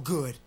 Good.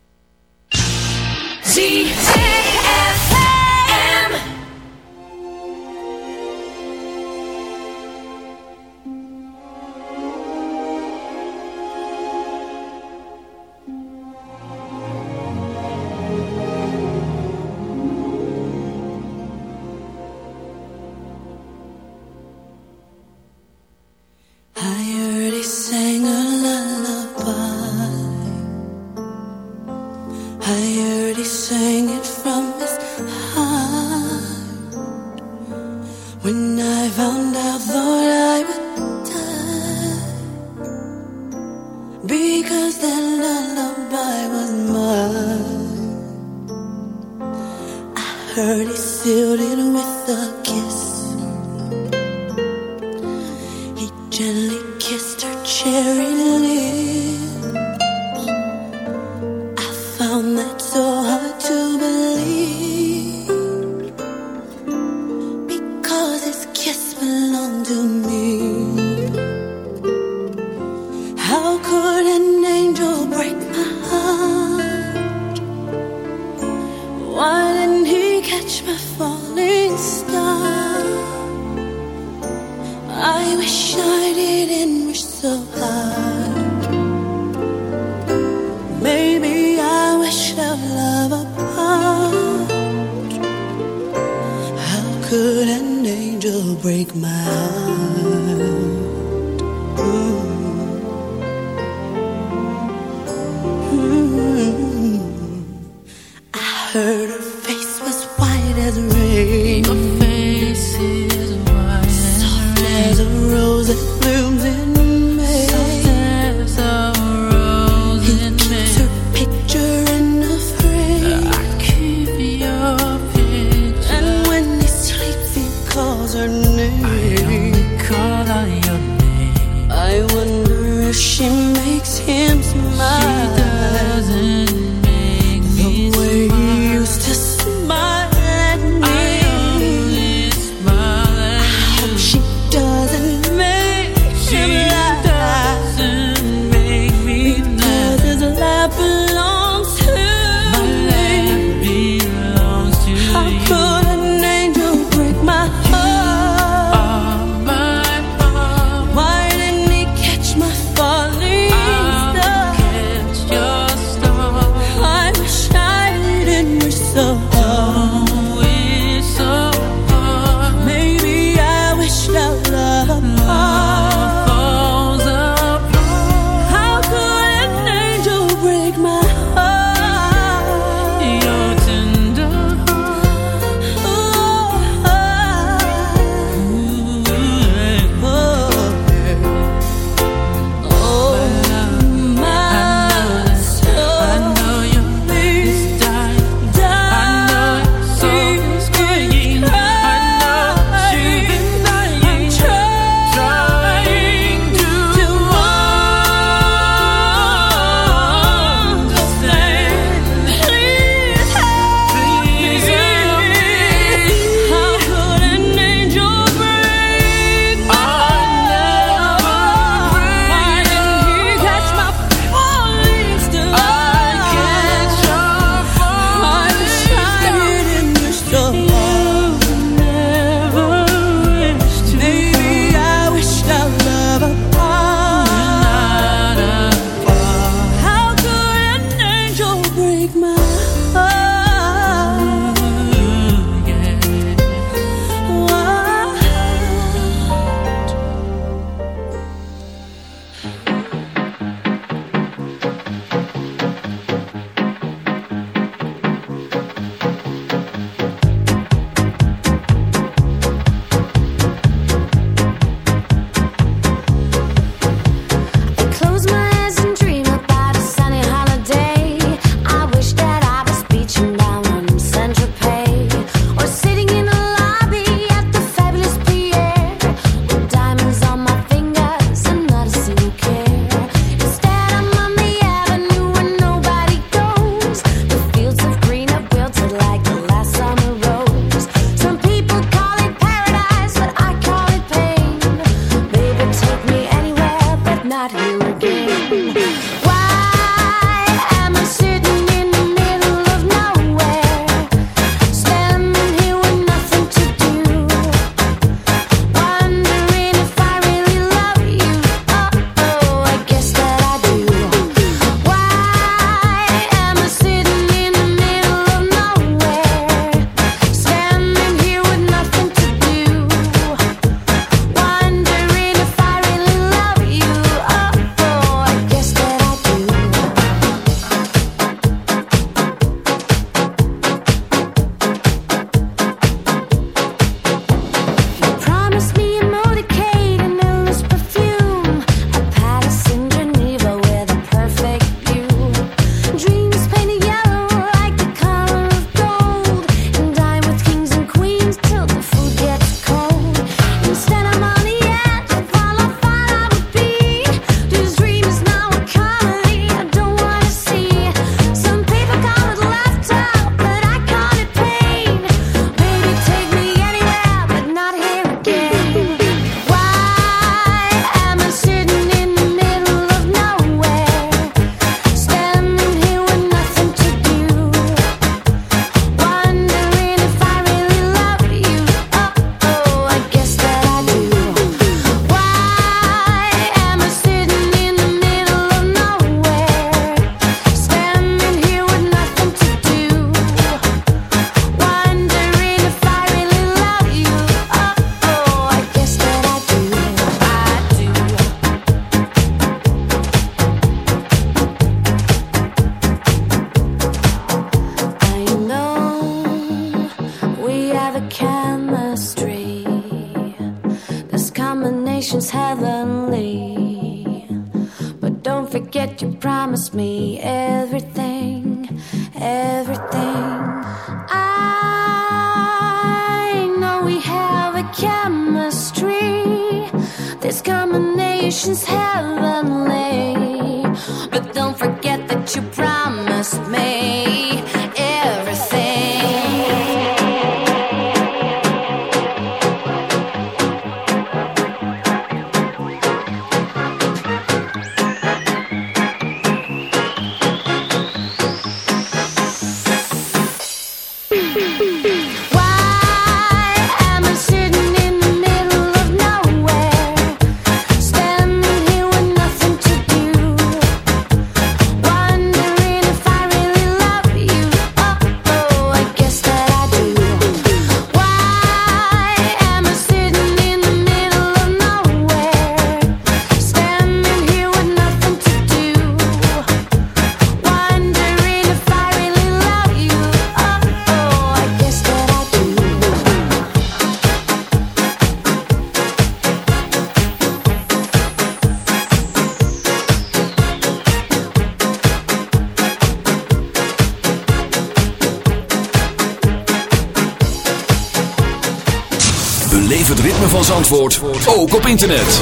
Break my heart? is hell. Zandvoort ook op internet.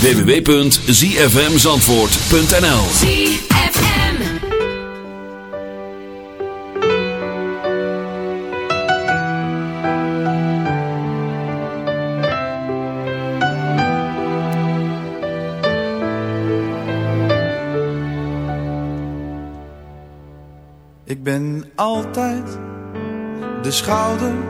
www.zfmzandvoort.nl ZFM. Ik ben altijd de schouder, de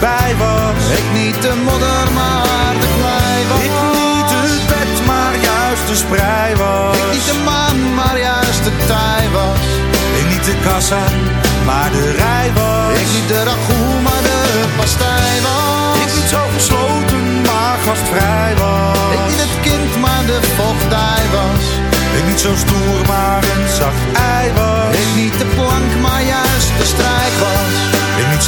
bij was. Ik niet de modder, maar de klei was. Ik niet het bed, maar juist de sprei was. Ik niet de maan, maar juist de tij was. Ik niet de kassa, maar de rij was. Ik niet de ragout, maar de pastij was. Ik niet zo gesloten, maar gastvrij was. Ik niet het kind, maar de vochtdij was. Ik niet zo stoer, maar een zacht ei was.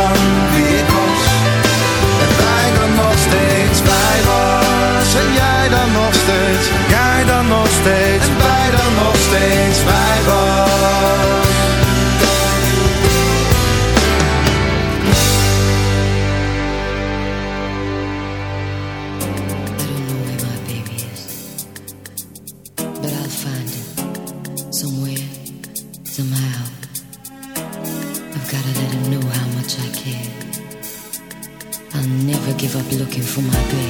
dan wie ik was. En wij dan nog steeds wij was. En jij dan nog steeds, jij dan nog steeds, en wij dan nog steeds wij. looking for my baby.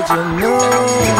just know.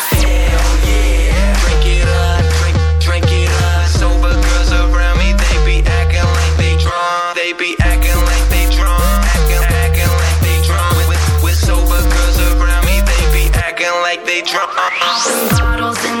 Bottles in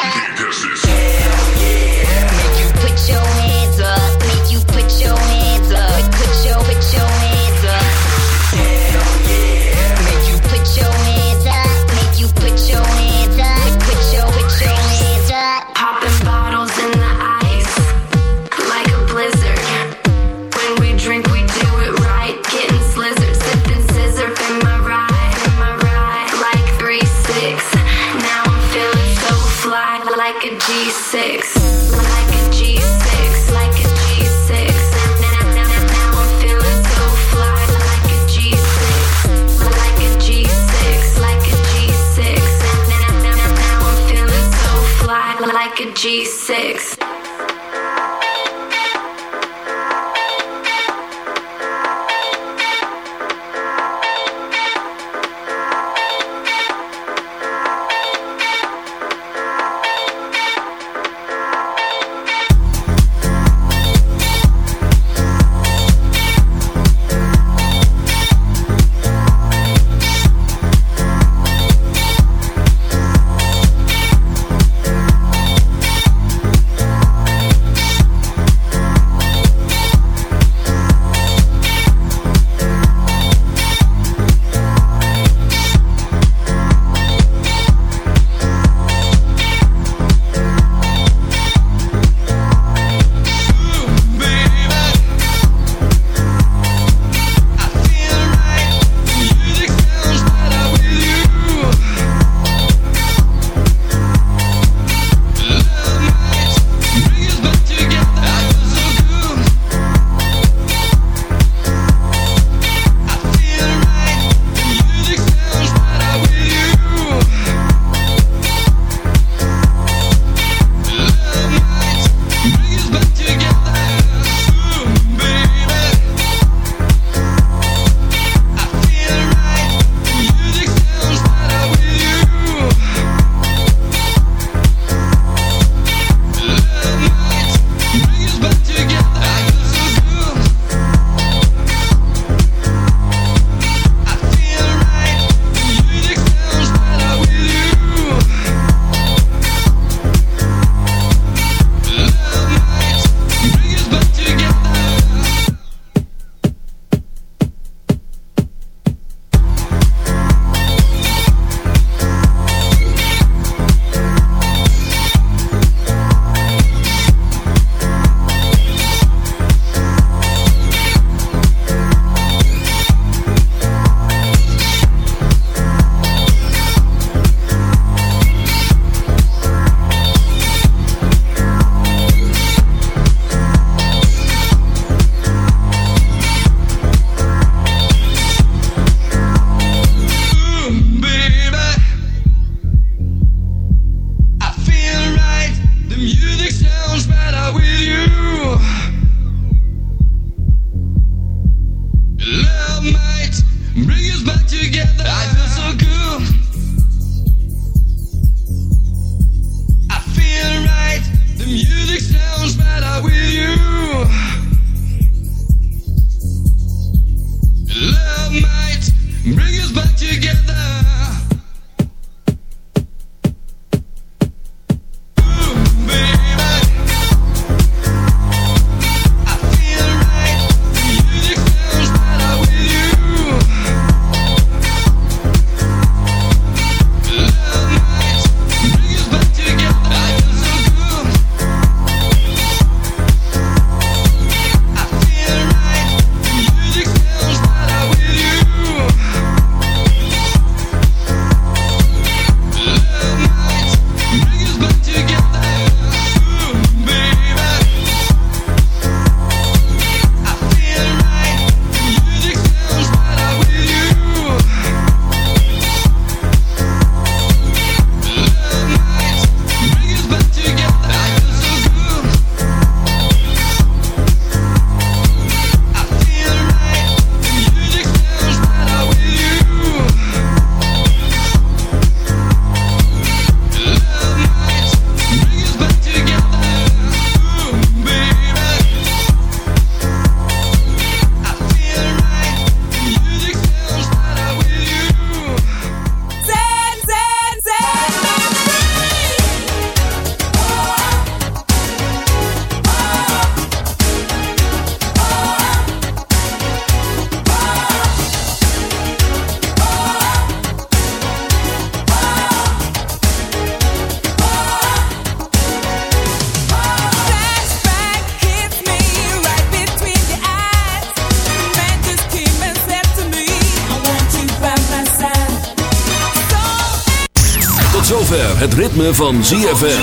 Ritme van ZFM.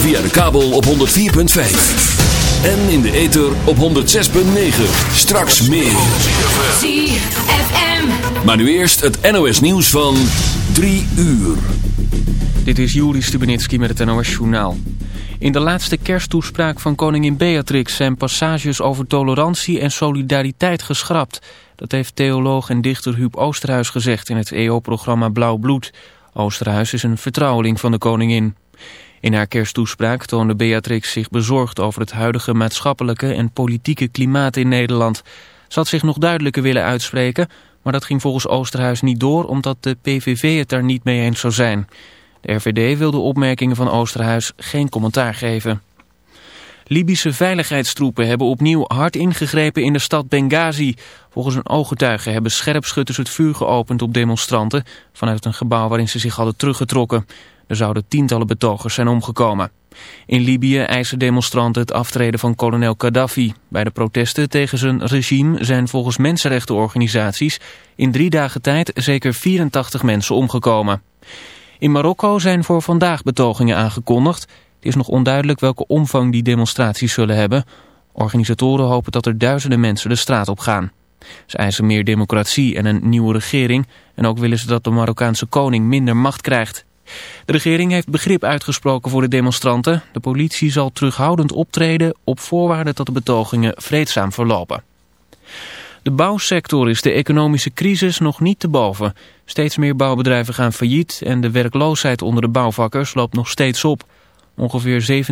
Via de kabel op 104.5. En in de ether op 106.9. Straks meer. ZFM. Maar nu eerst het NOS nieuws van 3 uur. Dit is Juri Stubenitski met het NOS-journaal. In de laatste kersttoespraak van koningin Beatrix zijn passages over tolerantie en solidariteit geschrapt. Dat heeft theoloog en dichter Huub Oosterhuis gezegd in het EO-programma Blauw Bloed. Oosterhuis is een vertrouweling van de koningin. In haar kersttoespraak toonde Beatrix zich bezorgd over het huidige maatschappelijke en politieke klimaat in Nederland. Ze had zich nog duidelijker willen uitspreken, maar dat ging volgens Oosterhuis niet door omdat de PVV het daar niet mee eens zou zijn. De RVD wil de opmerkingen van Oosterhuis geen commentaar geven. Libische veiligheidstroepen hebben opnieuw hard ingegrepen in de stad Benghazi. Volgens een ooggetuige hebben scherpschutters het vuur geopend op demonstranten... vanuit een gebouw waarin ze zich hadden teruggetrokken. Er zouden tientallen betogers zijn omgekomen. In Libië eisen demonstranten het aftreden van kolonel Gaddafi. Bij de protesten tegen zijn regime zijn volgens mensenrechtenorganisaties... in drie dagen tijd zeker 84 mensen omgekomen. In Marokko zijn voor vandaag betogingen aangekondigd. Het is nog onduidelijk welke omvang die demonstraties zullen hebben. Organisatoren hopen dat er duizenden mensen de straat op gaan. Ze eisen meer democratie en een nieuwe regering. En ook willen ze dat de Marokkaanse koning minder macht krijgt. De regering heeft begrip uitgesproken voor de demonstranten. De politie zal terughoudend optreden op voorwaarde dat de betogingen vreedzaam verlopen. De bouwsector is de economische crisis nog niet te boven. Steeds meer bouwbedrijven gaan failliet en de werkloosheid onder de bouwvakkers loopt nog steeds op. Ongeveer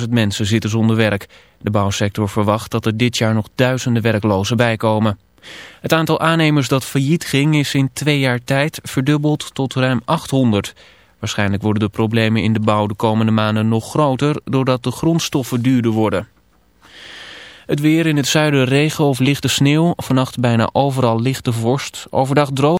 17.000 mensen zitten zonder werk. De bouwsector verwacht dat er dit jaar nog duizenden werklozen bijkomen. Het aantal aannemers dat failliet ging is in twee jaar tijd verdubbeld tot ruim 800. Waarschijnlijk worden de problemen in de bouw de komende maanden nog groter doordat de grondstoffen duurder worden. Het weer in het zuiden regen of lichte sneeuw. Vannacht bijna overal lichte vorst. Overdag droog.